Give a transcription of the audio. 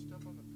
stuff on the